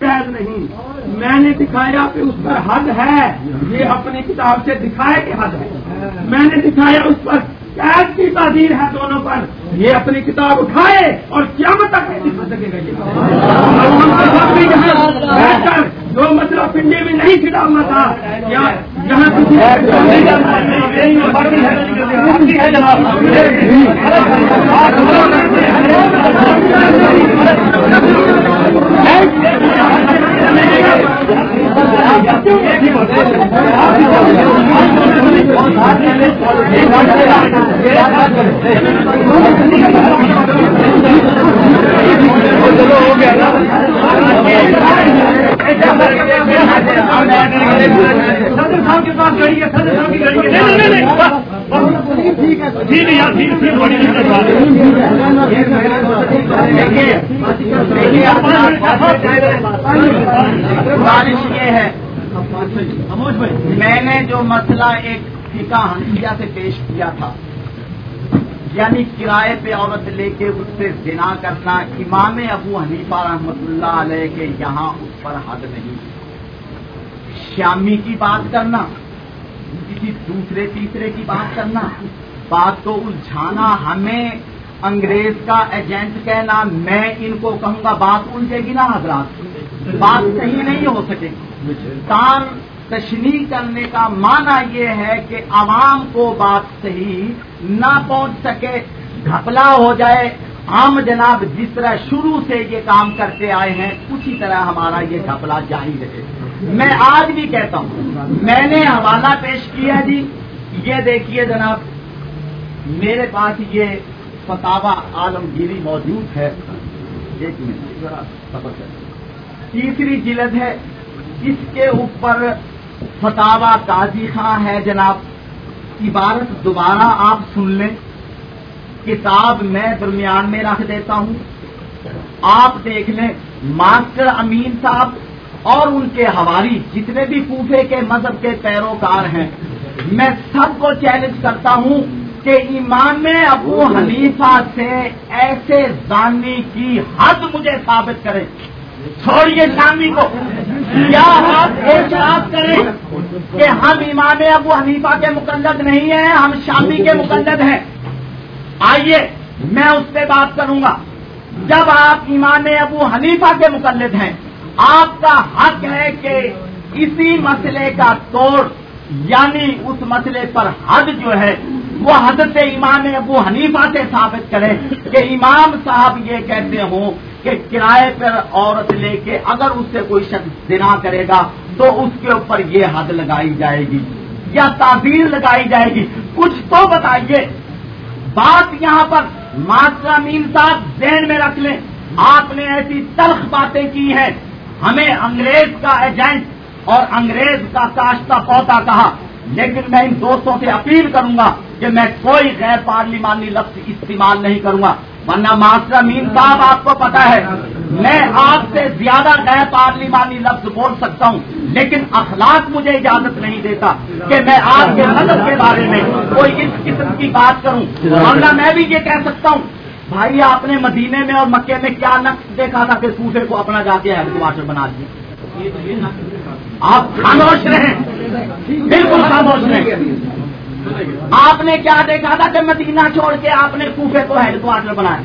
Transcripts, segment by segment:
قید نہیں۔ میں نے دکھایا کہ اس پر حد ہے۔ یہ اپنی کتاب سے دکھائے کہ حد ہے۔ میں نے دکھایا اس پر قید کی تعدیر ہے دونوں پر۔ یہ اپنی کتاب اٹھائے اور کیا تک نہیں دکھا سکے گا جو مطلب پنڈے میں نہیں چھڑانا تھا یہاں ہو گیا صاحب کے پاس گڑی ہے صدر صاحب کی گڑی ہے۔ بارش یہ ہے۔ میں نے جو مسئلہ ایک فکا ہنسیہ سے پیش کیا تھا یعنی کرائے پہ عورت لے کے اس سے زنا کرنا، امام ابو حنیفہ رحمت اللہ علیہ کے یہاں اس پر حد نہیں۔ شامی کی بات کرنا کسی دوسرے تیسرے کی بات کرنا۔ بات کو الجھانا ہمیں۔ انگریز کا ایجنٹ کہنا، میں ان کو کہوں گا، بات الجھے گی نا حضرات۔ بات صحیح نہیں ہو سکے۔ گی تان تشنی کرنے کا معنی یہ ہے کہ عوام کو بات صحیح نہ پہنچ سکے، گھپلا ہو جائے۔ ہم جناب جس طرح شروع سے یہ کام کرتے آئے ہیں، اسی طرح ہمارا یہ گھپلا جاری رہے۔ میں آج بھی کہتا ہوں، میں نے حوالہ پیش کیا جی یہ دیکھیے جناب، میرے پاس یہ فتوا عالمگیری موجود ہے۔ ایک منٹ تیسری جلد ہے، اس کے اوپر فتوا قاضی خاں ہے جناب، عبارت دوبارہ آپ سن لیں۔ کتاب میں درمیان میں رکھ دیتا ہوں۔ آپ دیکھ لیں، ماسٹر امین صاحب اور ان کے حوالی جتنے بھی کوفے کے مذہب کے پیروکار ہیں، میں سب کو چیلنج کرتا ہوں کہ امام ابو حنیفہ سے ایسے زانی کی حد مجھے ثابت کرے چھوڑیے شامی کو۔ کیا آپ اعتراض کریں کہ ہم امام ابو حنیفہ کے مقلد نہیں ہیں، ہم شامی کے مقلد ہیں؟ آئیے، میں اس سے بات کروں گا۔ جب آپ امام ابو حنیفہ کے مقلد ہیں آپ کا حق ہے کہ اسی مسئلے کا توڑ یعنی اس مسئلے پر حد جو ہے، وہ حضرت امام ابو حنیفہ سے ثابت کریں کہ امام صاحب یہ کہتے ہوں کہ کرائے پر عورت لے کے اگر اس سے کوئی شخص دنا کرے گا تو اس کے اوپر یہ حد لگائی جائے گی یا تعبیر لگائی جائے گی۔ کچھ تو بتائیے، بات یہاں پر ماسٹر امین صاحب ذہن میں رکھ لیں۔ آپ نے ایسی تلخ باتیں کی ہیں۔ ہمیں انگریز کا ایجنٹ اور انگریز کا کاشتہ پوتا کہا لیکن میں ان دوستوں سے اپیل کروں گا کہ میں کوئی غیر پارلیمانی لفظ استعمال نہیں کروں گا۔ ورنہ ماسٹر امین صاحب آپ کو پتا ہے میں آپ سے زیادہ غیر پارلیمانی لفظ بول سکتا ہوں لیکن اخلاق مجھے اجازت نہیں دیتا کہ میں آپ کے مدد کے بارے میں کوئی اس قسم کی بات کروں۔ ورنہ میں بھی یہ کہہ سکتا ہوں بھائی، آپ نے مدینے میں اور مکے میں کیا نقص دیکھا تھا کہ صوفے کو اپنا جا کے ہیڈ کوارٹر بنا دیا آپ خاموش رہیں۔ بالکل خاموش رہیں۔ آپ نے کیا دیکھا تھا کہ مدینہ چھوڑ کے آپ نے کوفے کو ہیڈ کوارٹر بنایا؟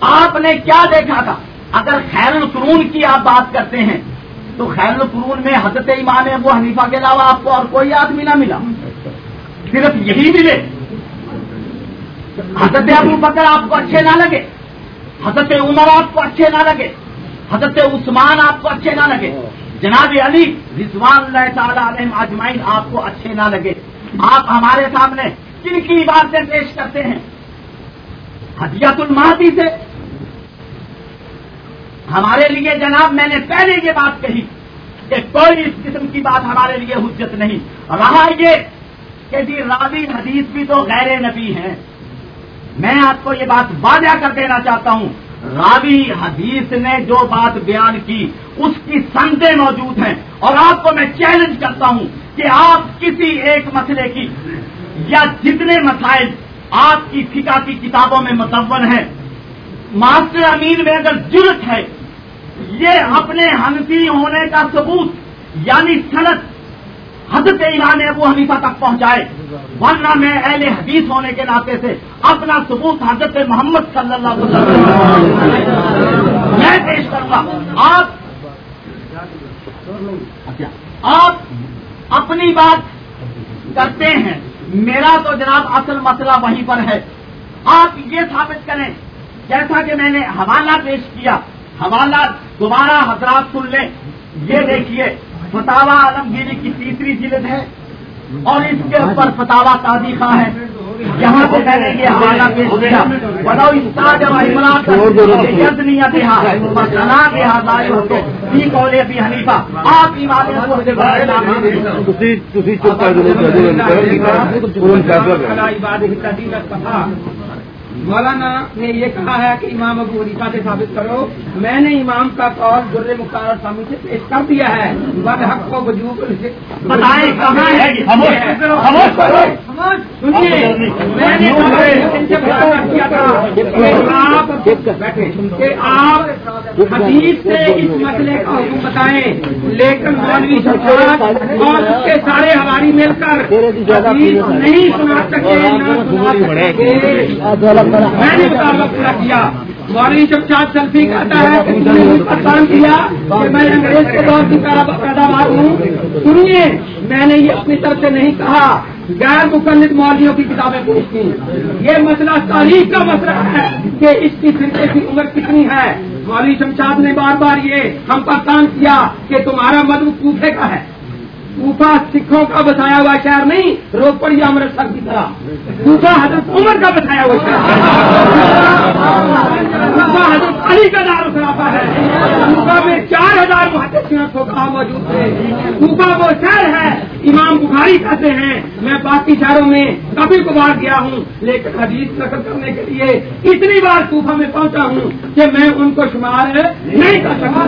آپ نے کیا دیکھا تھا؟ اگر خیر القرون کی آپ بات کرتے ہیں، تو خیر القرون میں حضرت امام ابو حنیفہ کے علاوہ آپ کو اور کوئی آدمی نہ ملا۔ صرف یہی ملے۔ حضرت ابو بکر آپ کو اچھے نہ لگے، حضرت عمر آپ کو اچھے نہ لگے، حضرت عثمان آپ کو اچھے نہ لگے۔ جناب علی رضوان اللہ تعالیٰ علیہ اجمائن آپ کو اچھے نہ لگے۔ آپ ہمارے سامنے کن کی باتیں پیش کرتے ہیں؟ حدیت المہدی سے۔ ہمارے لیے جناب میں نے پہلے یہ بات کہی کہ کوئی اس قسم کی بات ہمارے لیے حجت نہیں۔ رہا یہ کہ جی راوی حدیث بھی تو غیر نبی ہیں۔ میں آپ کو یہ بات واضح کر دینا چاہتا ہوں۔ راوی حدیث نے جو بات بیان کی، اس کی سندے موجود ہیں۔ اور آپ کو میں چیلنج کرتا ہوں کہ آپ کسی ایک مسئلے کی یا جتنے مسائل آپ کی فکا کی کتابوں میں متون ہیں، ماسٹر امین میں اگر ضرورت ہے، یہ اپنے حنفی ہونے کا ثبوت یعنی صنعت حضرت ایران ابو حنیفہ تک پہنچائے۔ ورنہ میں اہل حدیث ہونے کے ناطے سے اپنا ثبوت حضرت محمد صلی اللہ علیہ وسلم میں پیش کروں گا۔ آپ اچھا۔ آپ اپنی بات کرتے ہیں۔ میرا تو جناب اصل مسئلہ وہیں پر ہے۔ آپ یہ ثابت کریں، جیسا کہ میں نے حوالہ پیش کیا۔ حوالہ دوبارہ حضرات سن لیں۔ یہ دیکھیے۔ فتوا عالمگیری کی تیسری جلد ہے اور اس کے اوپر فتوا تاریخہ ہے۔ یہاں سے میں نے یہ حوالہ پیش کیا۔ بڑا استاد نیت بھی حنیفہ آپ کی مولانا نے یہ کہا ہے کہ امام ابو حریفہ سے ثابت کرو میں نے امام کا قول در مختار سامی سے پیش کر دیا ہے۔ بد حق کو وجوب سنیے میں نے آپ حدیث سے اس مسئلے کا حکم بتائیں۔ لیکن مولوی سرکار اور اس کے سارے ہماری مل کر حدیث نہیں سنا سکے، نہ سنا سکے۔ میں نے مطالبہ پورا کیا۔ مولوی جب سیلفی کہتا ہے پریشان کیا کہ میں انگریز کے دور کی پیداوار ہوں۔ سنیے، میں نے یہ اپنی طرف سے نہیں کہا۔ غیر مقلد مولویوں کی کتابیں پیش کی۔ یہ مسئلہ تاریخ کا مسئلہ ہے کہ اس کی فرقے کی عمر کتنی ہے۔ مولوی شمشاد نے بار بار یہ ہم پر کام کیا کہ تمہارا مدو کوفے کا ہے۔ کوفا سکھوں کا بتایا ہوا شہر نہیں روپڑ یا امرتسر کی طرح۔ کوفا حضرت عمر کا بتایا ہوا شہر۔ کوفا حضرت علی کا دار خرافہ میں چار ہزار محدثین کو موجود تھے کوفا وہ شہر ہے، امام بخاری کہتے ہیں، میں باقی شہروں میں کبھی کبھار گیا ہوں، لیکن حدیث نقل کرنے کے لیے اتنی بار کوفا میں پہنچا ہوں کہ میں ان کو شمار نہیں کر سکا۔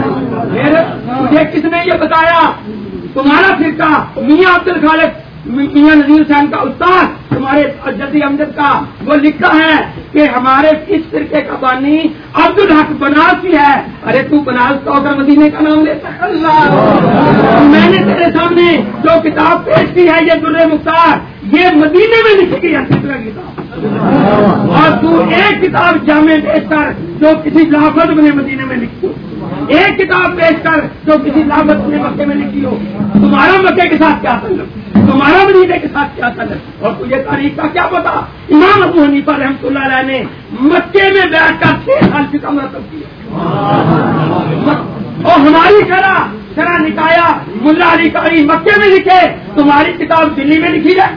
پھر مجھے کس نے یہ بتایا؟ تمہارا فرقہ میاں عبد الخالق میاں نظیر حسین کا استاد تمہارے جدید امجد کا وہ لکھتا ہے کہ ہمارے اس فرقے کا بانی عبد الحق بناس کی ہے۔ ارے تو بناس تو اگر مدینے کا نام لیتا اللہ۔ میں نے تیرے سامنے جو کتاب پیش کی ہے یہ در مختار، یہ مدینے میں لکھی گئی ہے۔ کتنا کتاب اور تو ایک کتاب جامع پیش کر جو کسی لافت نے مدینے میں لکھی۔ ایک کتاب پیش کر جو کسی لاگت نے مکے میں لکھی ہو۔ تمہارا مکے کے ساتھ کیا تعلق؟ تمہارا مدینے کے ساتھ کیا تعلق؟ اور تجھے تاریخ کا کیا پتا؟ امام ابو حنیفہ رحمۃ اللہ علیہ نے مکے میں بیٹھ کر چھ سال کی کم رقم کیا اور ہماری شرح شرح نکایا، ملا علی کاری مکے میں لکھے، تمہاری کتاب دلی میں لکھی جائے۔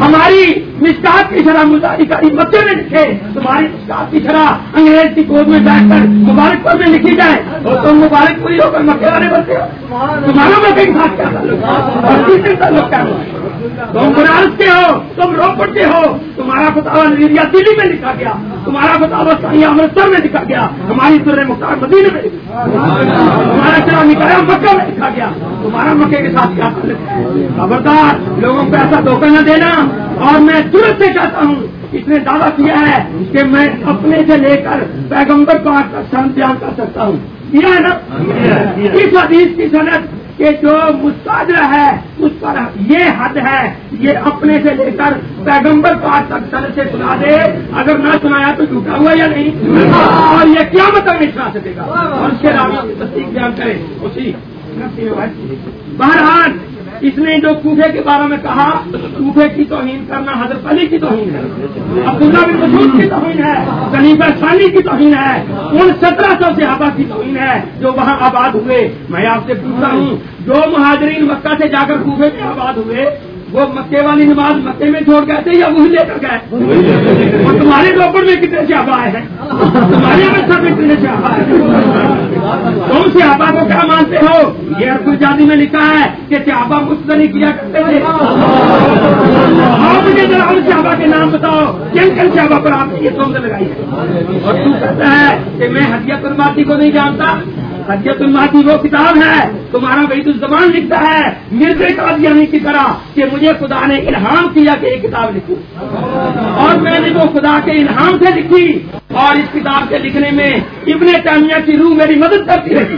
ہماری مسکات کی شرح مزاری کا مکے میں لکھے تمہاری مسکات کی شرح انگریز کی گود میں بیٹھ کر مبارک پور میں لکھی جائے۔ اور تم مبارک پوری ہو کر مکے والے بنتے ہو تمہارا مکے کے ساتھ کیا تعلق کیا تم بنارس کے ہو، تم روپڑ کے ہو۔ تمہارا فتوا نظیریا دلی میں لکھا گیا۔ تمہارا فتوا سائیں امرتسر میں لکھا گیا۔ ہماری سر مختار مدینے میں تمہارا چلا نکایا مکہ میں لکھا گیا۔ تمہارا مکے کے ساتھ کیا خبردار، لوگوں کو ایسا دھوکہ نہ دینا اور میں ترنت سے چاہتا ہوں۔ اس نے دعویٰ کیا ہے کہ میں اپنے سے لے کر پیغمبر پاک کا سن بیان کر سکتا ہوں۔ کیا ہے نا؟ اس حدیث کی صنعت کہ جو مستاجر ہے، اس پر یہ حد ہے، یہ اپنے سے لے کر پیغمبر پاک تک سر سے سنا دے۔ اگر نہ سنایا تو جھوٹا ہوا یا نہیں؟ اور یہ کیا مطلب نہیں سنا سکے گا۔ اور اس کے علاوہ تصدیق بیان کرے۔ اسی بہرحال، اس نے جو کوفے کے بارے میں کہا، کوفے کی توہین کرنا حضرت علی کی توہین ہے، عبداللہ بن مسعود کی توہین ہے، خلیفہ ثانی کی توہین ہے، ان سترہ سو صحابہ کی توہین ہے جو وہاں آباد ہوئے۔ میں آپ سے پوچھتا ہوں، جو مہاجرین مکہ سے جا کر کوفے میں آباد ہوئے وہ مکے والی نماز مکے میں چھوڑ گئے تھے یا وہی لے کر گئے؟ اور تمہارے روپڑ میں کتنے صحابہ آئے ہیں؟ تمہارے امرتسر میں کتنے صحابہ آئے تم صحابہ کو کیا مانتے ہو؟ یہ ارد جادی میں لکھا ہے کہ صحابہ مستری کیا کرتے تھے آپ مجھے ذرا ان صحابہ کے نام بتاؤ۔ کن کن صحابہ پر آپ نے یہ سوند لگائی ہے؟ اور تو کہتا ہے کہ میں ہدیہ قرباتی کو نہیں جانتا۔ حجت الماتی وہ کتاب ہے، تمہارا بیت الزبان لکھتا ہے۔ مرزے قادیانی کی طرح کہ مجھے خدا نے الہام کیا کہ یہ کتاب لکھوں۔ اور میں نے وہ خدا کے الہام سے لکھی۔ اور اس کتاب کے لکھنے میں ابن تامیہ کی روح میری مدد کرتی رہی۔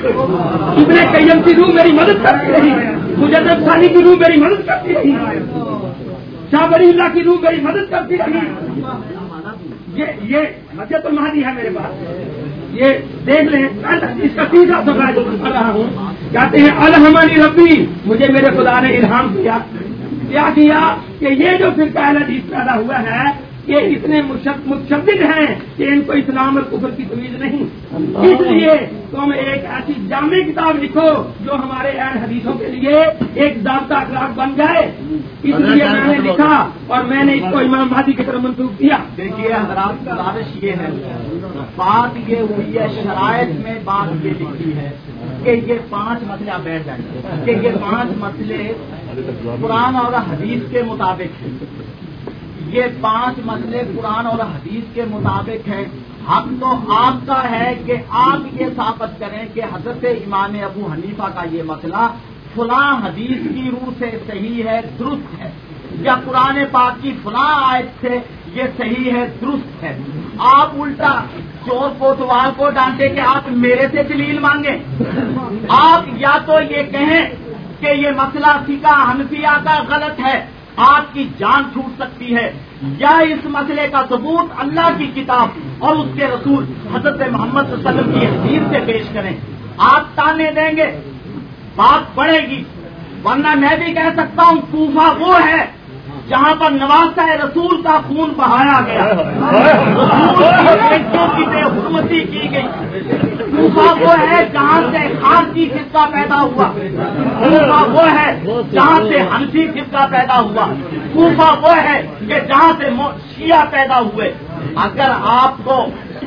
ابن قیم کی روح میری مدد کرتی رہی۔ مجدد ثانی کی روح میری مدد کرتی رہی۔ شاہ بری اللہ کی روح میری مدد کرتی رہی۔ یہ یہ حجت ہے میرے پاس۔ یہ دیکھ لیں۔ اس کا تیسرا سفر جو کر رہا ہوں۔ کہتے ہیں الحمانی ربی مجھے میرے خدا نے الہام کیا کیا کیا کہ یہ جو پھر پہلا حدیث پیدا ہوا ہے یہ اتنے متشدد ہیں کہ ان کو اسلام اور کفر کی تمیز نہیں۔ اس لیے تم ایک ایسی جامع کتاب لکھو جو ہمارے اہل حدیثوں کے لیے ایک ضابطہ اخلاق بن جائے۔ اس لیے میں نے لکھا اور میں نے اس کو امام مہادی کی طرف منسوخ کیا۔ دیکھیے حضرات گزارش یہ ہے۔ بات یہ ہوئی ہے شرائط میں بات یہ لکھی ہے کہ یہ پانچ مسئلہ بیٹھ جائیں۔ کہ یہ پانچ مسئلے قرآن اور حدیث کے مطابق ہیں۔ یہ پانچ مسئلے قرآن اور حدیث کے مطابق ہیں۔ حق تو آپ کا ہے کہ آپ یہ ثابت کریں کہ حضرت امام ابو حنیفہ کا یہ مسئلہ فلاں حدیث کی روح سے صحیح ہے، درست ہے؟ یا قرآن پاک کی فلاں آیت سے یہ صحیح ہے، درست ہے؟ آپ الٹا چور کوتوال کو ڈانٹے کہ آپ میرے سے دلیل مانگیں۔ آپ یا تو یہ کہیں کہ یہ مسئلہ فقہ حنفیہ کا غلط ہے۔ آپ کی جان چھوٹ سکتی ہے۔ یا اس مسئلے کا ثبوت اللہ کی کتاب اور اس کے رسول حضرت محمد صلی اللہ علیہ وسلم کی حدیث سے پیش کریں۔ آپ تانے دیں گے، بات بڑھے گی۔ ورنہ میں بھی کہہ سکتا ہوں، کوفہ وہ ہے جہاں پر نوازہ رسول کا خون بہایا گیا۔ رسول کی بے حرمتی کی گئی۔ کوفہ وہ ہے جہاں سے خارجی فرقہ پیدا ہوا۔ کوفہ وہ ہے جہاں سے ہنسی فرقہ پیدا ہوا۔ کوفہ وہ ہے کہ جہاں سے شیعہ پیدا ہوئے۔ اگر آپ کو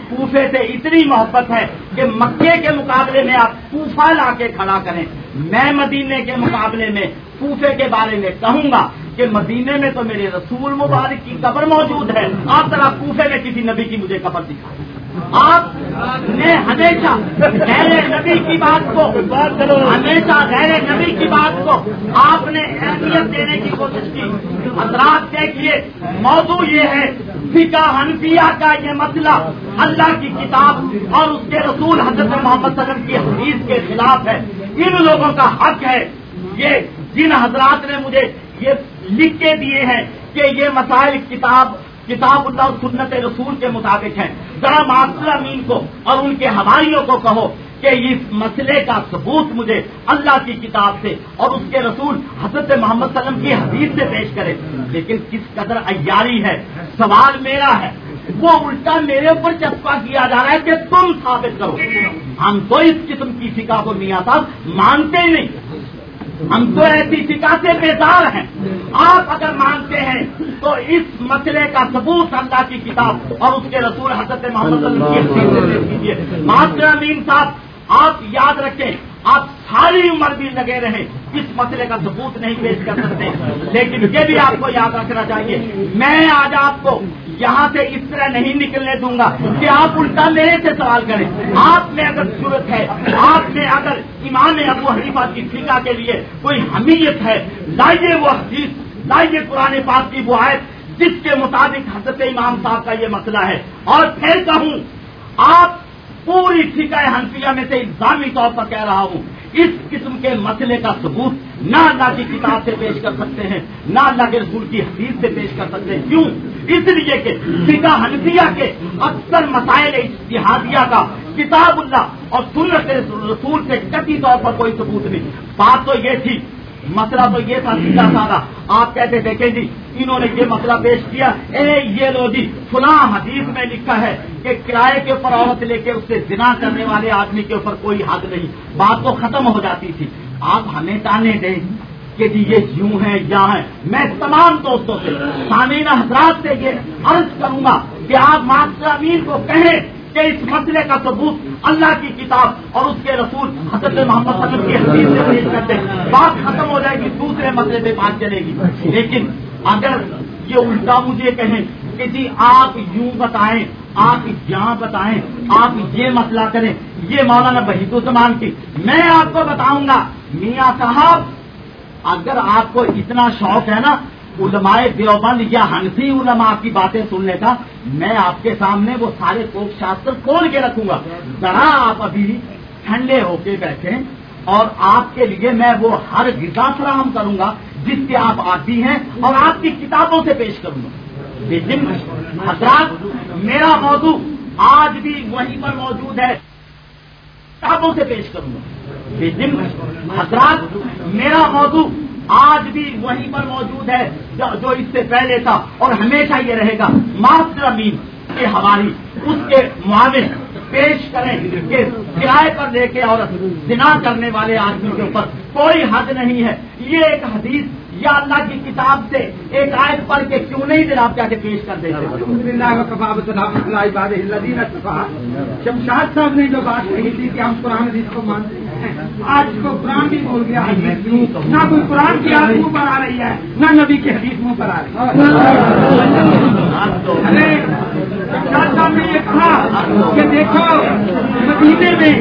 کوفے سے اتنی محبت ہے کہ مکے کے مقابلے میں آپ کوفہ لا کے کھڑا کریں، میں مدینے کے مقابلے میں کوفے کے بارے میں کہوں گا کہ مدینے میں تو میرے رسول مبارک کی قبر موجود ہے۔ آپ ذرا کوفے میں کسی نبی کی مجھے قبر دکھائیں۔ آپ نے ہمیشہ غیر نبی کی بات کو ہمیشہ غیر نبی کی بات کو آپ نے اہمیت دینے کی کوشش کی۔ حضرات دیکھیے، موضوع یہ ہے فکا حنفیہ کا یہ مسئلہ اللہ کی کتاب اور اس کے رسول حضرت محمد وسلم کی حدیث کے خلاف ہے۔ ان لوگوں کا حق ہے۔ یہ جن حضرات نے مجھے یہ لکھ کے دیے ہیں کہ یہ مسائل کتاب کتاب اللہ سنت رسول کے مطابق ہیں۔ ذرا معصر امین کو اور ان کے ہماریوں کو کہو کہ اس مسئلے کا ثبوت مجھے اللہ کی کتاب سے اور اس کے رسول حضرت محمد صلی اللہ علیہ وسلم کی حدیث سے پیش کرے۔ لیکن کس قدر ایاری ہے، سوال میرا ہے۔ وہ الٹا میرے اوپر چسپا کیا جا رہا ہے کہ تم ثابت کرو۔ ہم تو اس قسم کی فکا کو میاں صاحب مانتے نہیں۔ ہم تو ایسی فکا سے بیدار ہیں۔ آپ اگر مانتے ہیں تو اس مسئلے کا ثبوت اللہ کی کتاب اور اس کے رسول حضرت محمد کیجیے ماسٹر امین صاحب، آپ یاد رکھیں، آپ ساری عمر بھی لگے رہے اس مسئلے کا ثبوت نہیں پیش کر سکتے۔ لیکن یہ بھی آپ کو یاد رکھنا چاہیے۔ میں آج آپ کو یہاں سے اس طرح نہیں نکلنے دوں گا کہ آپ الٹا میرے سے سوال کریں۔ آپ میں اگر ضرورت ہے، آپ میں اگر ایمان ابو حریفہ کی فکا کے لیے کوئی حمیت ہے لائیے وہ حدیث لائیے پرانے پاک کی وہ آئے جس کے مطابق حضرت امام صاحب کا یہ مسئلہ ہے۔ اور پھر کہوں، آپ پوری ٹھیکہ حنفیہ میں سے الزامی طور پر کہہ رہا ہوں، اس قسم کے مسئلے کا ثبوت نہ اللہ کی کتاب سے پیش کر سکتے ہیں، نہ اللہ کے رسول کی حدیث سے پیش کر سکتے ہیں۔ کیوں؟ اس لیے کہ فقہ حنفیہ کے اکثر مسائل اشتہادیہ کا کتاب اللہ اور سنت رسول سے کسی طور پر کوئی ثبوت نہیں۔ بات تو یہ تھی، مسئلہ تو یہ تھا سیدھا سادہ۔ آپ کہتے دیکھیں جی انہوں نے یہ مسئلہ پیش کیا، اے یہ لو جی فلاں حدیث میں لکھا ہے کہ کرائے کے اوپر عورت لے کے اس سے زنا کرنے والے آدمی کے اوپر کوئی حق نہیں۔ بات تو ختم ہو جاتی تھی۔ آپ ہمیں تانے دیں۔ کہ جی یہ یوں ہے یا ہے۔ میں تمام دوستوں سے، سامعین حضرات سے یہ عرض کروں گا کہ آپ ماسٹر امین کو کہیں کہ اس مسئلے کا ثبوت اللہ کی کتاب اور اس کے رسول حضرت محمد وسلم کی حدیث سے پیش کرتے بات ختم ہو جائے گی، دوسرے مسئلے پہ بات چلے گی۔ لیکن اگر یہ الٹا مجھے کہیں کہ جی آپ یوں بتائیں، آپ یہاں بتائیں، آپ یہ مسئلہ کریں، یہ مولانا بحید الزمان کی، میں آپ کو بتاؤں گا، میاں صاحب اگر آپ کو اتنا شوق ہے نا، علماء دیوبند یا ہنسی علماء کی باتیں سننے کا، میں آپ کے سامنے وہ سارے کوک شاستر کھول کے رکھوں گا۔ ذرا آپ ابھی ٹھنڈے ہو کے بیٹھے اور آپ کے لیے میں وہ ہر غذا فراہم کروں گا جس کے آپ آتی ہیں اور آپ کی کتابوں سے پیش کروں گا۔ لیکن حضرات، میرا موضوع آج بھی وہیں پر موجود ہے۔ کتابوں سے پیش کروں گا۔ حضرات، میرا موضوع آج بھی وہیں پر موجود ہے جو اس سے پہلے تھا اور ہمیشہ یہ رہے گا۔ ماسٹر امین یہ ہماری اس کے معاون پیش کریں کہ کرائے پر لے کے اور دنا کرنے والے آدمی کے اوپر کوئی حد نہیں ہے۔ یہ ایک حدیث یا اللہ کی کتاب سے ایک آیت پڑھ کے کیوں نہیں دن آپ کیا کے پیش کر دیتے؟ شمشاد صاحب نے جو بات کہی تھی کہ ہم قرآن حدیث کو مانتے ہیں آج کو قرآن بھی بول گیا نہ کوئی قرآن کی آج منہ پر آ رہی ہے نہ نبی کی حدیث منہ پر آ رہی ہے۔ شمشاد صاحب نے یہ کہا کہ دیکھو مدینے میں،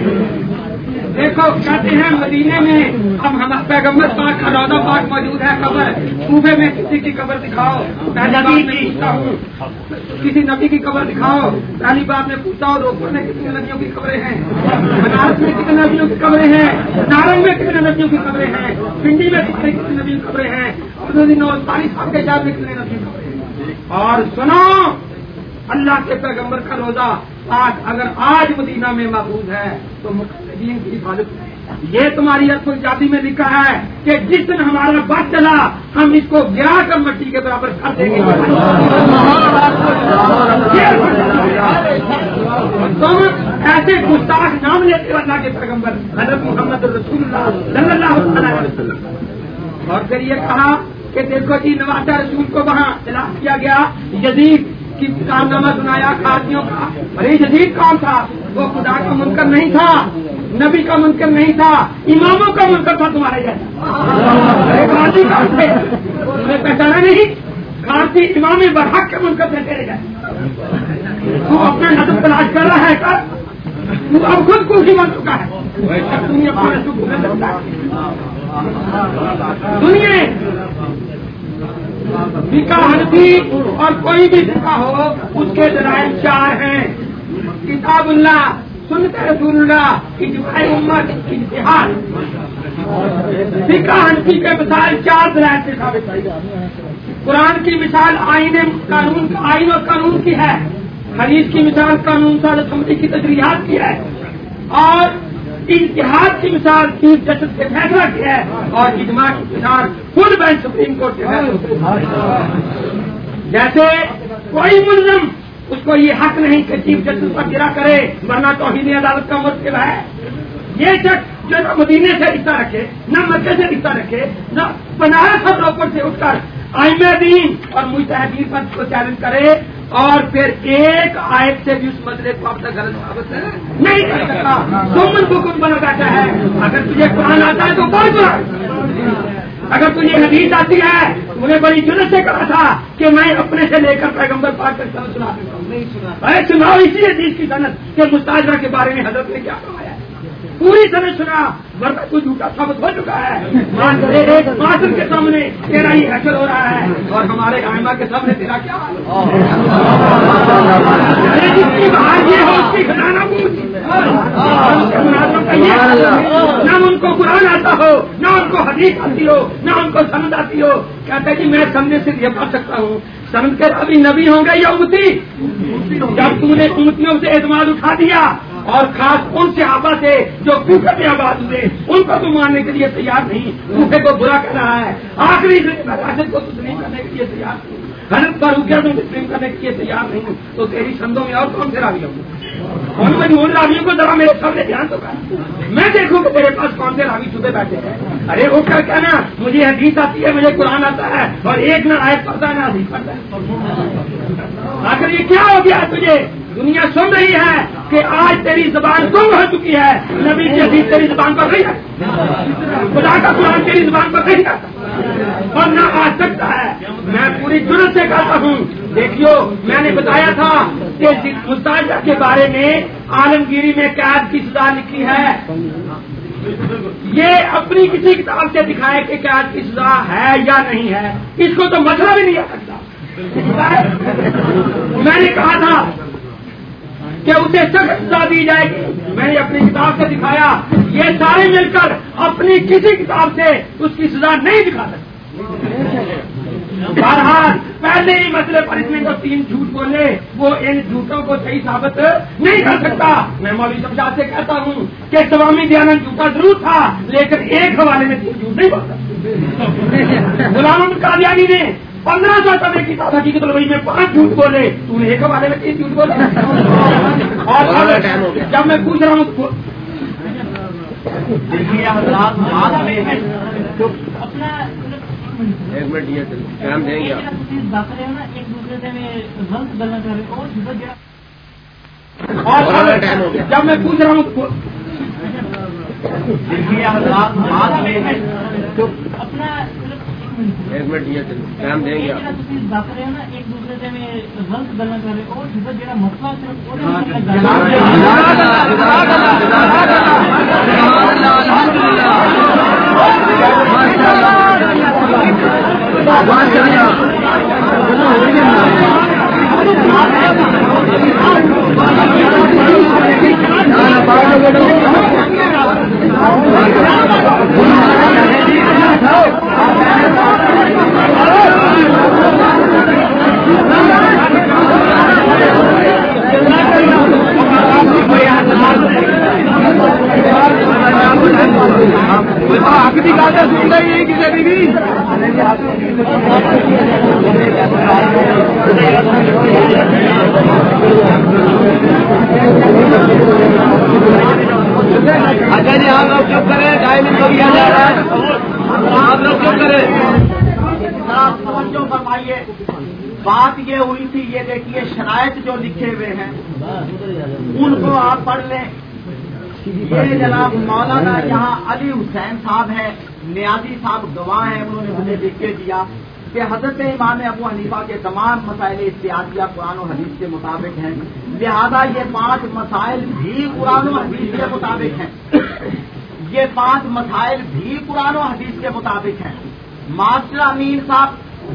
دیکھو کہتے ہیں مدینے میں، اب ہم پیغمبر پاک کا روزہ پاک موجود ہے قبر صوبے میں کسی کی قبر دکھاؤ نبی میں پوچھتا ہوں، کسی نبی کی قبر دکھاؤ، پہلی بات میں پوچھتا ہوں روپڑ میں کتنی ندیوں کی قبریں ہیں؟ بنارس میں کتنے ندیوں کی قبریں ہیں؟ نارنگ میں کتنے ندیوں کی قبریں ہیں؟ پنڈی میں کتنے کتنی ندیوں کی قبریں ہیں؟ صاحب کے جاب میں کتنے ندیوں کی قبریں ہیں؟ اور سنو اللہ کے پیغمبر کا روزہ آج اگر آج مدینہ میں محفوظ ہے تو مقدین کی حفاظت یہ تمہاری ارف جاتی میں لکھا ہے کہ جس دن ہمارا بات چلا، ہم اس کو گرا کر مٹی کے برابر کر دیں گے۔ تم ایسے گستاخ نام لیتے ہو اللہ کے پیغمبر، حضرت محمد رسول اللہ صلی اللہ علیہ وسلم۔ اور پھر یہ کہا کہ دیکھو جی نوازا رسول کو وہاں چلا کیا گیا، یزید کارنامہ سنایا کھادیوں کا۔ ارے جدید کون تھا۔ وہ خدا کا منکر نہیں تھا، نبی کا منکر نہیں تھا، اماموں کا منکر تھا تمہارے جیسا تمہیں پہچانا نہیں؟ کارتی امام برحق کے منکر تھے تیرے جیسے۔ تو اپنا نظر تلاش کر رہا ہے کر تو اب خود کو ہی من چکا ہے۔ دنیا فکا حنفی اور کوئی بھی فکا ہو، اس کے ذرائع چار ہیں۔ کتاب اللہ، سنت رسول اللہ، اجماع امت اتحاد فکا حنفی کے مثال چار ذرائع سے ثابت قرآن کی مثال آئین قانون، آئین اور قانون کی ہے۔ حدیث کی مثال قانون سال اسمبلی کی تجریحات کی ہے۔ اور اتحاد کی مثال چیف جسٹس سے فیصلہ کیا ہے اور اجماع کی مثال خود بینک سپریم کورٹ کے جیسے کوئی ملزم اس کو یہ حق نہیں کہ چیف جسٹس پر گرا کرے، ورنہ تو عدالت کا مرتب ہے۔ یہ شخص جو نہ مدینے سے رشتہ رکھے، نہ مکے سے رشتہ رکھے، نہ بنارس اور روپڑ سے اٹھ کر آئم دین اور مجھے پنچ کو چیلنج کرے اور پھر ایک آیت سے بھی اس مسئلے کو تک غلط ثابت نہیں کر سکتا۔ تو من کو کچھ بنا جاتا ہے؟ اگر تجھے قرآن آتا ہے تو بہت برا اگر تجھے حدیث آتی ہے انہیں بڑی جلد سے کہا تھا کہ میں اپنے سے لے کر پیغمبر پاک کر سنا دیتا ہوں۔ ارے سناؤ اسی حدیث کی صنعت کہ مستاجرہ کے بارے میں حضرت نے کیا کہا پوری طرح سنا، ورنہ کوئی جھوٹا ثابت ہو چکا ہے۔ معاشر کے سامنے تیرا ہی حشر ہو رہا ہے۔ اور ہمارے آئمہ کے سامنے تیرا کیا نہ ان کو قرآن آتا ہو، نہ ان کو حدیث آتی ہو، نہ ان کو سمجھ آتی ہو۔ کہتے کہ میں سمجھنے سے یہ پڑھ سکتا ہوں، سمجھ کر ابھی نبی ہوں گے یا امتی؟ جب تم نے امتیوں سے اعتماد اٹھا دیا اور خاص ان سے سے جو کوکر میں آباد ہوئے، ان کو تو ماننے کے لیے تیار نہیں کوکے کو برا کر رہا ہے۔ آخری کو تسلیم کرنے کے لیے تیار نہیں حضرت پر روکیا تو تسلیم کرنے کے لیے تیار نہیں تو تیری سندوں میں اور کون سے راوی ہوں؟ ان میں ان راویوں کو ذرا میرے سامنے دھیان تو کر۔ میں دیکھوں کہ میرے پاس کون سے راوی صبح بیٹھے ہیں۔ ارے وہ کیا کہنا؟ مجھے حدیث آتی ہے، مجھے قرآن آتا ہے، اور ایک نہ آئے پڑتا ہے نہ حدیث پڑتا ہے آخر یہ کیا ہو گیا تجھے؟ دنیا سن رہی ہے کہ آج تیری زبان گم ہو چکی ہے، نبی کی حدیث تیری زبان پر نہیں ہے۔ خدا کا قرآن تیری زبان پر نہیں کرتا اور نہ آ سکتا ہے۔ میں پوری ضرورت سے کہتا ہوں، دیکھیو، میں نے بتایا تھا کہ مستاجہ کے بارے میں عالمگیری میں قید کی سزا لکھی ہے، یہ اپنی کسی کتاب سے دکھائے کہ قید کی سزا ہے یا نہیں ہے۔ اس کو تو مسئلہ بھی نہیں آ سکتا۔ میں نے کہا تھا کہ اسے سخت سزا دی جائے گی۔ میں نے اپنی کتاب سے دکھایا، یہ سارے مل کر اپنی کسی کتاب سے اس کی سزا نہیں دکھا سکتے۔ بہرحال، پہلے ہی مسئلے پر اس میں جو تین جھوٹ بولے، وہ ان جھوٹوں کو صحیح ثابت نہیں کر سکتا۔ میں مولوی سمجھا سے کہتا ہوں کہ سوامی دیانند جھوٹا ضرور تھا، لیکن ایک حوالے میں تین جھوٹ نہیں بول سکتا غلام قادیانی نے پندرہ سو سمے کی تھا حقیقت لبئی میں پانچ جھوٹ بولے۔ تو نے ایک حوالے میں تین جھوٹ بولے۔ اور جب میں پوچھ رہا ہوں ایک منٹ یہ دیں گے ایک دوسرے سے اور جب میں پوچھ رہا ہوں اپنا ایک منٹ یہ ٹائم دیں گے آپ۔ اچھا جی آپ لوگ چپ کریں ڈھائی منٹ کو کیا جا رہا ہے؟ توجہ فرمائیے۔ بات یہ ہوئی تھی، یہ دیکھیے، شرائط جو لکھے ہوئے ہیں، ان کو آپ پڑھ لیں۔ یہ جناب مولانا یہاں علی حسین صاحب ہیں، نیازی صاحب گواہ ہیں، انہوں نے مجھے لکھ کے دیا کہ حضرت امام ابو حنیفہ کے تمام مسائل اتحادیہ قرآن و حدیث کے مطابق ہیں۔ لہذا یہ پانچ مسائل بھی قرآن و حدیث کے مطابق ہیں۔ یہ پانچ مسائل بھی قرآن و حدیث کے مطابق ہیں۔ ماسٹر امین صاحب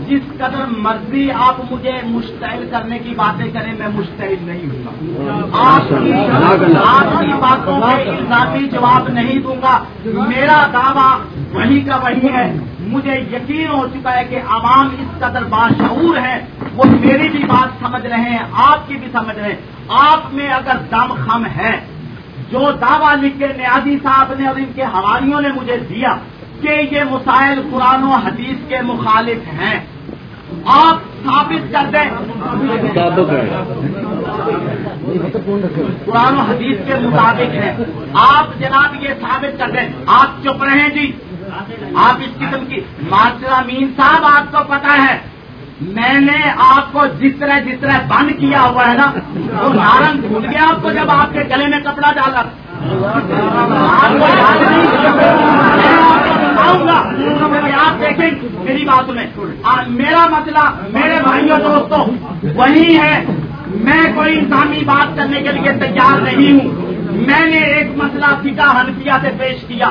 جس قدر مرضی آپ مجھے مشتعل کرنے کی باتیں کریں میں مشتعل نہیں ہوں آپ کی آپ کی باتوں کے الزامی جواب نہیں دوں گا۔ میرا دعویٰ وہی کا وہی ہے۔ مجھے یقین ہو چکا ہے کہ عوام اس قدر باشعور ہے وہ میری بھی بات سمجھ رہے ہیں آپ کی بھی سمجھ رہے ہیں۔ آپ میں اگر دم خم ہے جو دعویٰ لکھ کے نیازی صاحب نے اور ان کے حوالیوں نے مجھے دیا کہ یہ مسائل قرآن و حدیث کے مخالف ہیں۔ آپ ثابت کر دیں۔ قرآن و حدیث کے مطابق ہے آپ جناب یہ ثابت کر دیں۔ آپ چپ رہے جی۔ آپ اس قسم کی۔ ماسٹر امین صاحب آپ کو پتا ہے۔ میں نے آپ کو جس طرح جس طرح بند کیا ہوا ہے نا، وہ نارنگ بھول گیا آپ کو جب آپ کے گلے میں کپڑا ڈالا۔ آپ کو یاد نہیں آپ دیکھیں میری بات میں۔ میرا مسئلہ، میرے بھائیوں، دوستوں، وہی ہے۔ میں کوئی انسانی بات کرنے کے لیے تیار نہیں ہوں۔ میں نے ایک مسئلہ فکا حنفیہ سے پیش کیا۔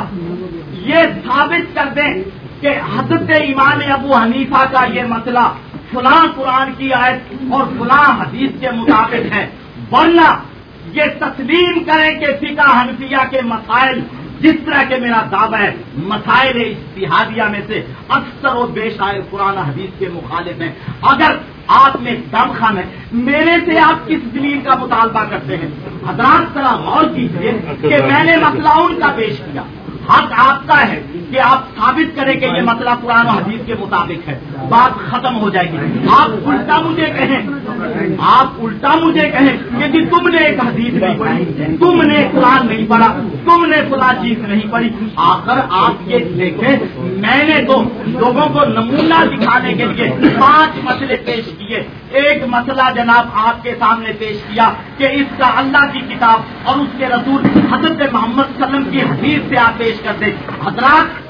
یہ ثابت کر دیں کہ حضرت ایمان ابو حنیفہ کا یہ مسئلہ فلاں قرآن کی آیت اور فلاں حدیث کے مطابق ہے ورنہ یہ تسلیم کریں کہ فقہ حنفیہ کے مسائل جس طرح کے میرا دعویٰ ہے، مسائل اتحادیہ میں سے اکثر و بے شاعر قرآن حدیث کے مخالف ہیں۔ اگر آپ میں دم ہے، میرے سے آپ کس دلیل کا مطالبہ کرتے ہیں؟ حضرات طرح غور کیجیے کہ میں نے مسئلہ ان کا پیش کیا۔ حق آپ کا ہے کہ آپ ثابت کریں کہ یہ مسئلہ قرآن و حدیث کے مطابق ہے۔ بات ختم ہو جائے گی۔ آپ الٹا مجھے کہیں۔ آپ الٹا مجھے کہیں کہ جی تم نے ایک حدیث نہیں پڑھی۔ تم نے قرآن نہیں پڑھا۔ تم نے فلاں چیز نہیں پڑھی۔ آ کر آپ یہ دیکھیں۔ میں نے تو لوگوں کو نمونہ دکھانے کے لیے پانچ مسئلے پیش کیے۔ ایک مسئلہ جناب آپ کے سامنے پیش کیا کہ اس کا اللہ کی کتاب اور اس کے رسول حضرت محمد صلی اللہ علیہ وسلم کی حدیث سے آپ پیش کر دیں حضرات